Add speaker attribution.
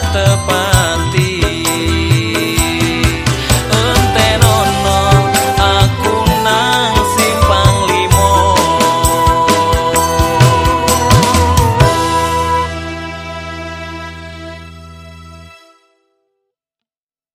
Speaker 1: tepat